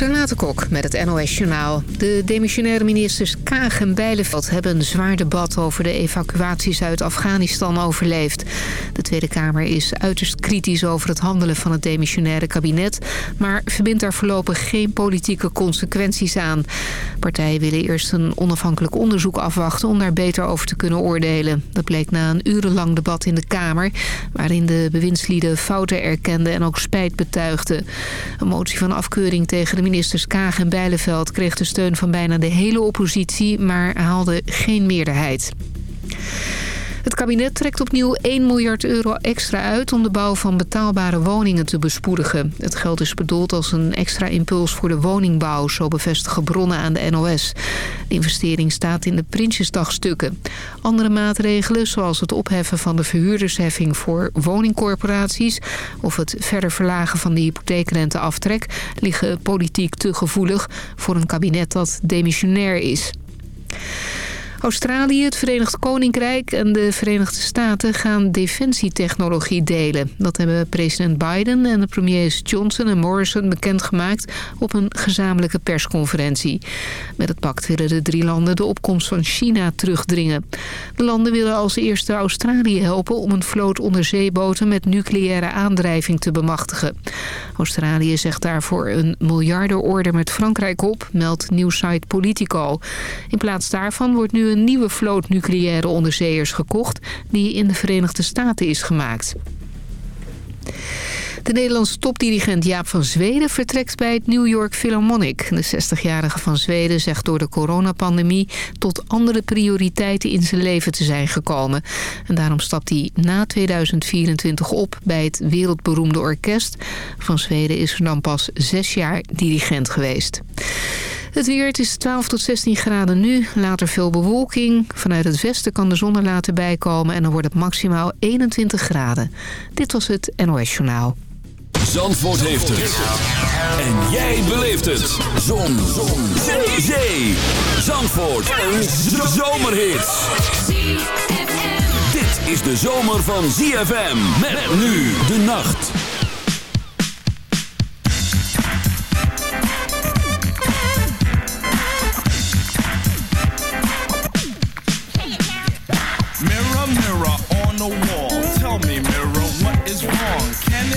Renate Kok met het NOS Journaal. De demissionaire ministers Kaag en Bijleveld hebben een zwaar debat over de evacuaties uit Afghanistan overleefd. De Tweede Kamer is uiterst kritisch over het handelen van het demissionaire kabinet, maar verbindt daar voorlopig geen politieke consequenties aan. Partijen willen eerst een onafhankelijk onderzoek afwachten om daar beter over te kunnen oordelen. Dat bleek na een urenlang debat in de Kamer, waarin de bewindslieden fouten erkenden en ook spijt betuigden. Een motie van afkeuring tegen de ministers Kaag en Bijleveld kreeg de steun van bijna de hele oppositie, maar haalde geen meerderheid. Het kabinet trekt opnieuw 1 miljard euro extra uit om de bouw van betaalbare woningen te bespoedigen. Het geld is bedoeld als een extra impuls voor de woningbouw, zo bevestigen bronnen aan de NOS. De investering staat in de Prinsjesdagstukken. Andere maatregelen, zoals het opheffen van de verhuurdersheffing voor woningcorporaties of het verder verlagen van de hypotheekrenteaftrek, liggen politiek te gevoelig voor een kabinet dat demissionair is. Australië, het Verenigd Koninkrijk en de Verenigde Staten gaan defensietechnologie delen. Dat hebben president Biden en de premiers Johnson en Morrison bekendgemaakt op een gezamenlijke persconferentie. Met het pact willen de drie landen de opkomst van China terugdringen. De landen willen als eerste Australië helpen om een vloot onderzeeboten met nucleaire aandrijving te bemachtigen. Australië zegt daarvoor een miljardenorder met Frankrijk op, meldt nieuwsite Politico. In plaats daarvan wordt nu een nieuwe vloot nucleaire onderzeeërs gekocht... die in de Verenigde Staten is gemaakt. De Nederlandse topdirigent Jaap van Zweden vertrekt bij het New York Philharmonic. De 60-jarige van Zweden zegt door de coronapandemie tot andere prioriteiten in zijn leven te zijn gekomen. En daarom stapt hij na 2024 op bij het wereldberoemde orkest. Van Zweden is er dan pas zes jaar dirigent geweest. Het weer, het is 12 tot 16 graden nu. Later veel bewolking. Vanuit het westen kan de zon er later bij komen... en dan wordt het maximaal 21 graden. Dit was het NOS Journaal. Zandvoort heeft het. En jij beleeft het. Zon. zon. Zee. Zee. Zandvoort. Een zomerhit. Dit is de zomer van ZFM. Met nu de nacht.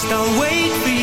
Promised I'll wait for you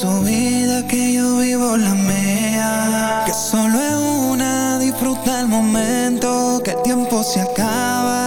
su vida, que yo vivo la mía. Que solo es una, disfruta el momento que el tiempo se acaba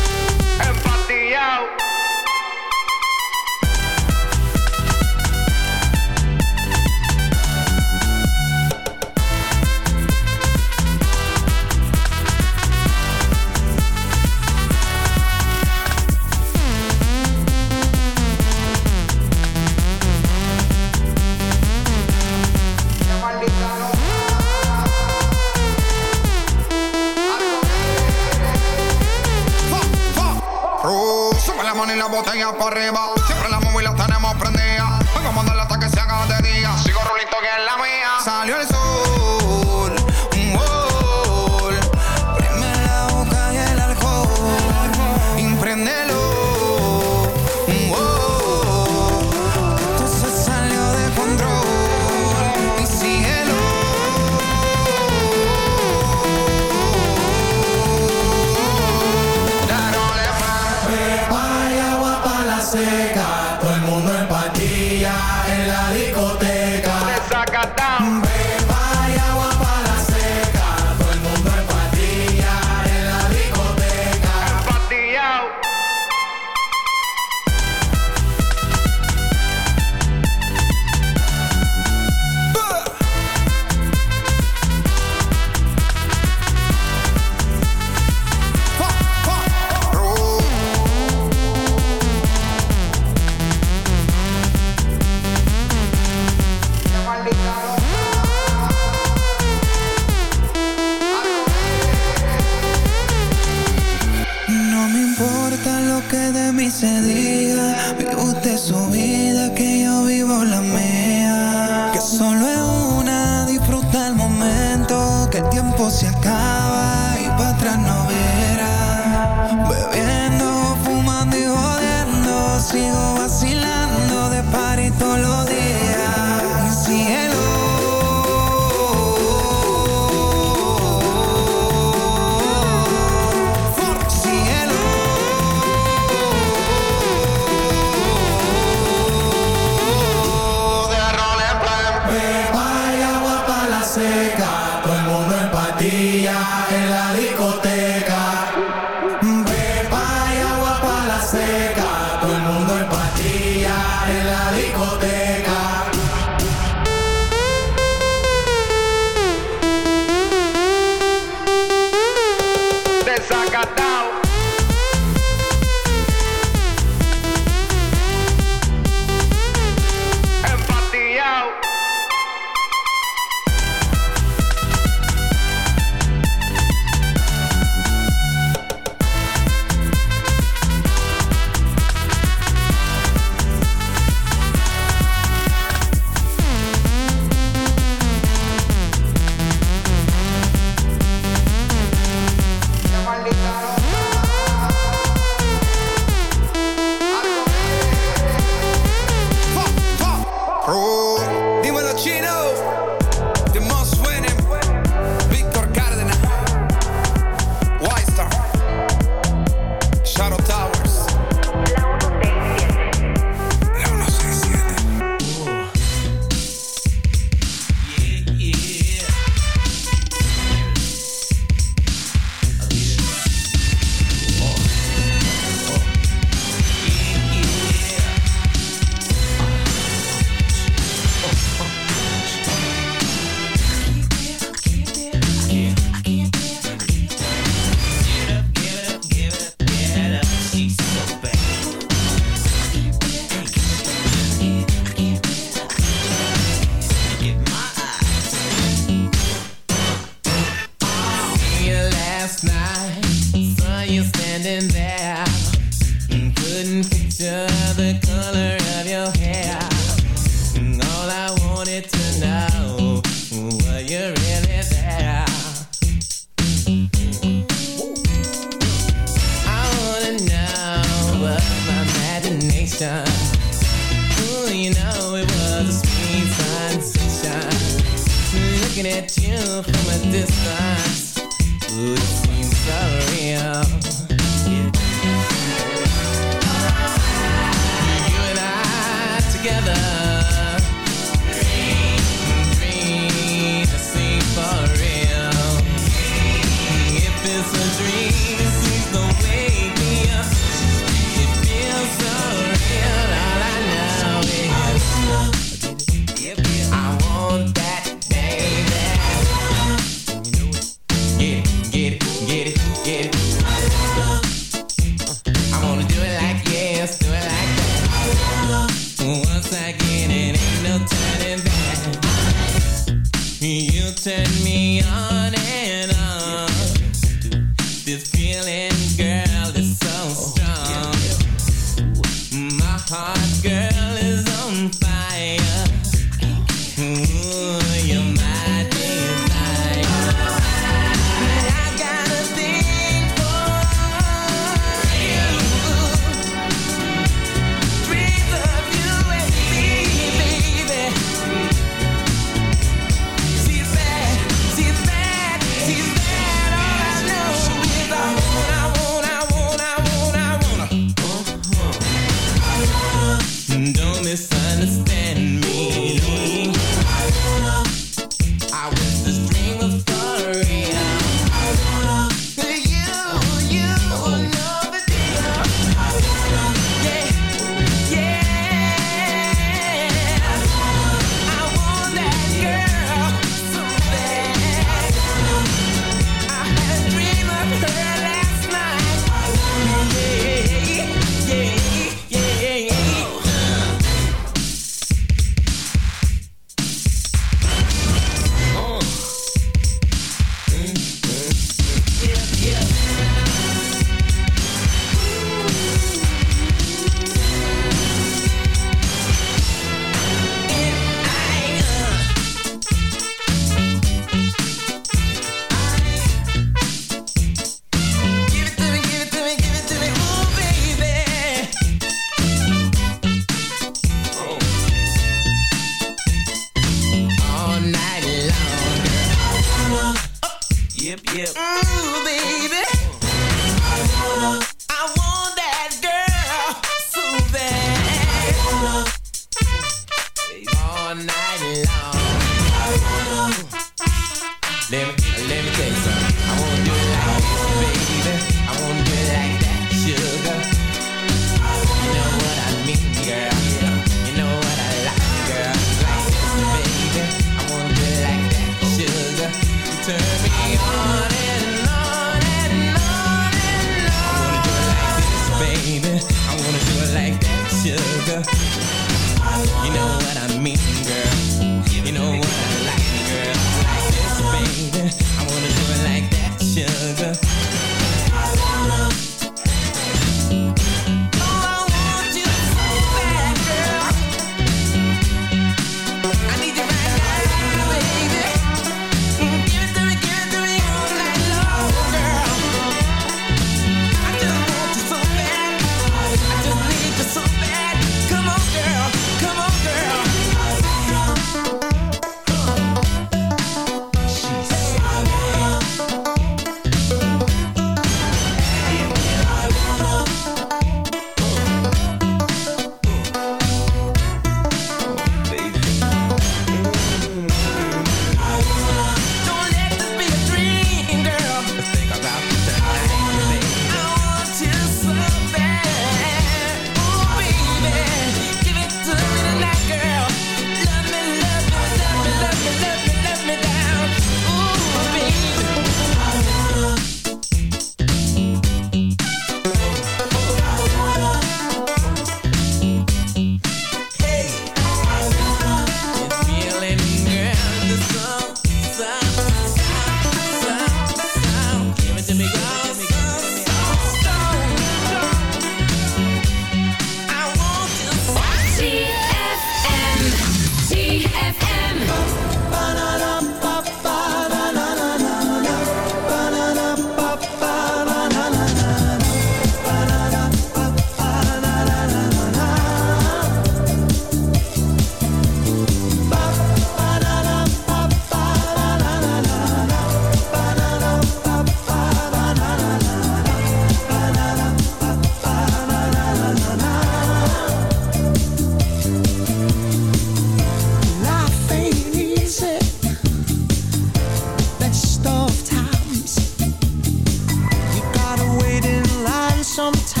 sometimes.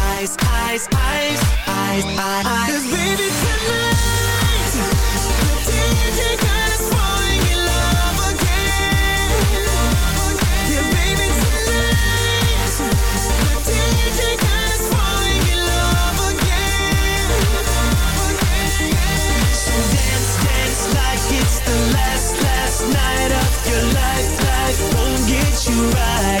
eyes, eyes, eyes, eyes, eyes. Cause baby tonight, the DJ got us falling in love again. Yeah, baby tonight, the DJ got us falling in love again. So dance, dance like it's the last, last night of your life. Life won't get you right.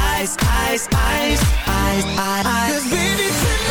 eyes, eyes, eyes, eyes, eyes. eyes. Cause baby tonight,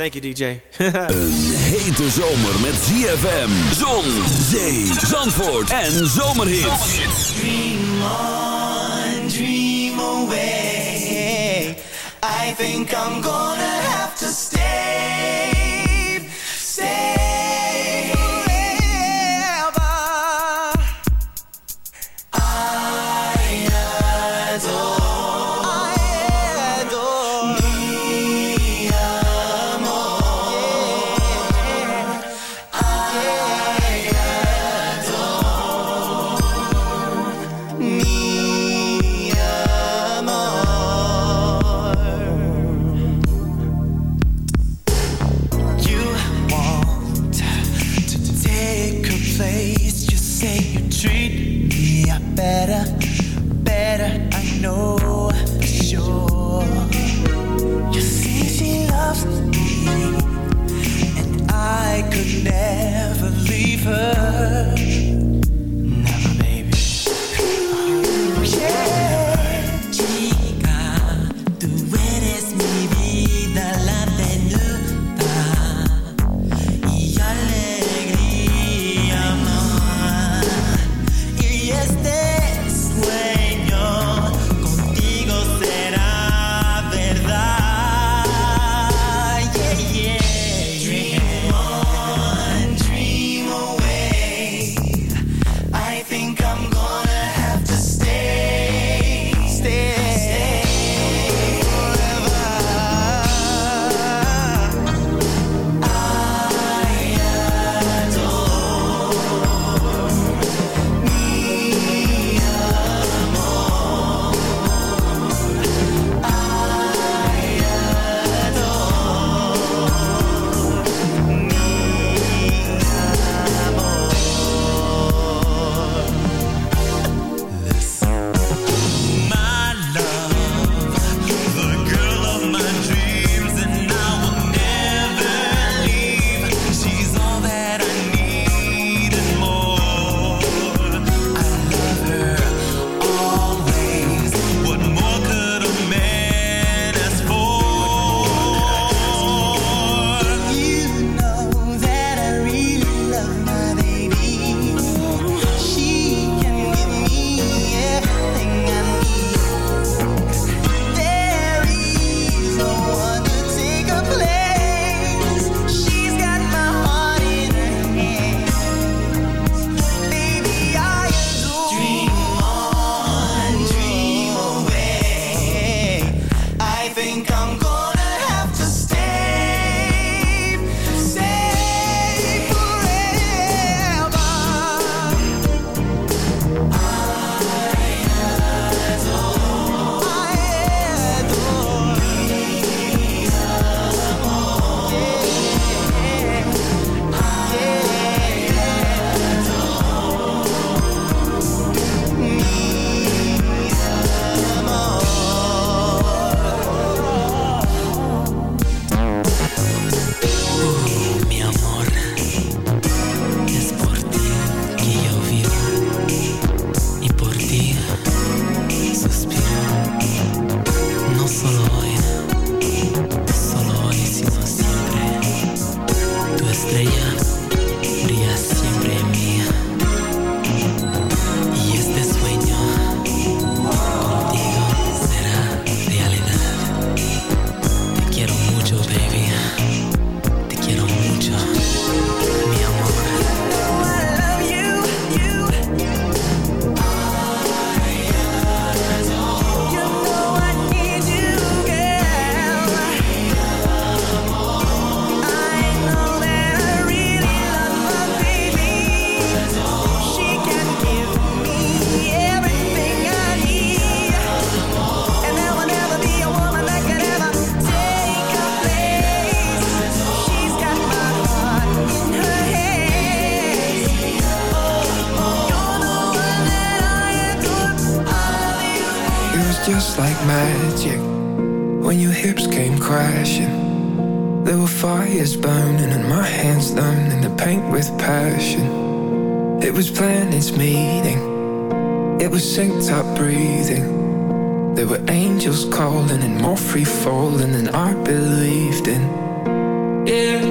Thank you, DJ. een hete zomer met ZFM. Zon, zee, zandvoort en zomerhit. Dream on, dream away. I think I'm gonna baby. Up breathing. There were angels calling and more free falling than I believed in. Yeah,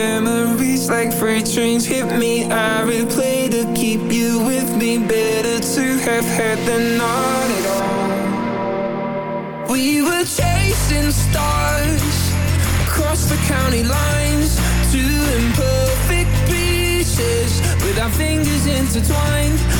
memories like freight trains hit me. I replay to keep you with me. Better to have had than not at all. We were chasing stars across the county lines, two imperfect pieces with our fingers intertwined.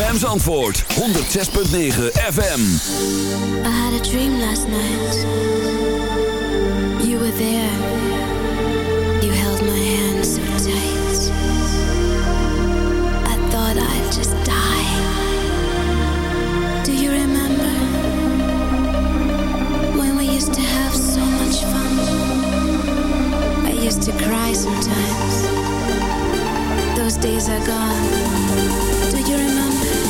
ZFM Zandvoort, 106.9 FM. I had a dream last night. You were there. You held my hand so tight. I thought I'd just die. Do you remember? When we used to have so much fun. I used to cry sometimes. Those days are gone. Do you remember?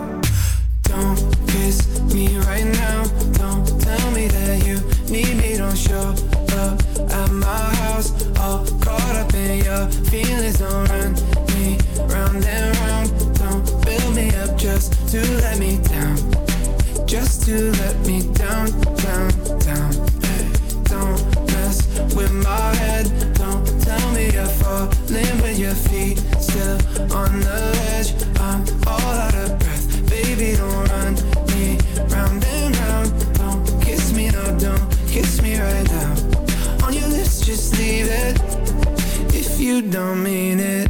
don't mean it.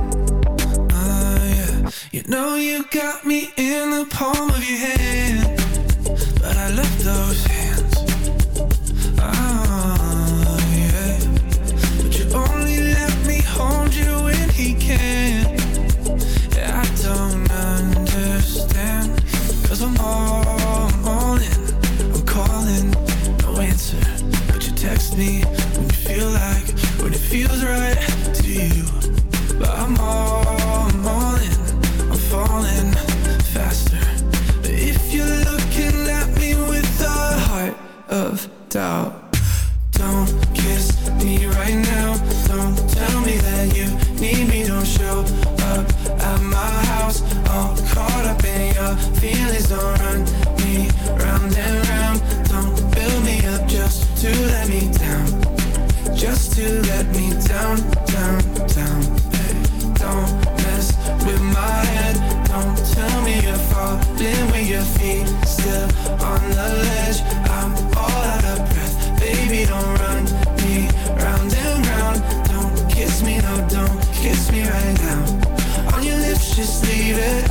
Ah, yeah. You know you got me in the palm of your hand, feelings don't run me round and round. Don't build me up just to let me down. Just to let me down, down, down. Hey, don't mess with my head. Don't tell me you're falling when your feet still on the ledge. I'm all out of breath, baby. Don't run me round and round. Don't kiss me, no, don't kiss me right now. On your lips, just leave it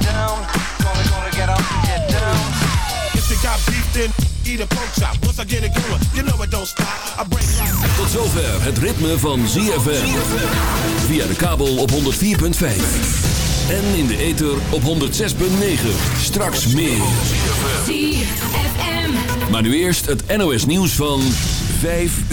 down. Gonna, gonna get up and get down. If you got beef, then eat a pork chop. Once I get it going, you know it don't stop. I break Tot zover het ritme van ZFM. Via de kabel op 104.5. En in de ether op 106.9. Straks meer. Maar nu eerst het NOS nieuws van 5 uur.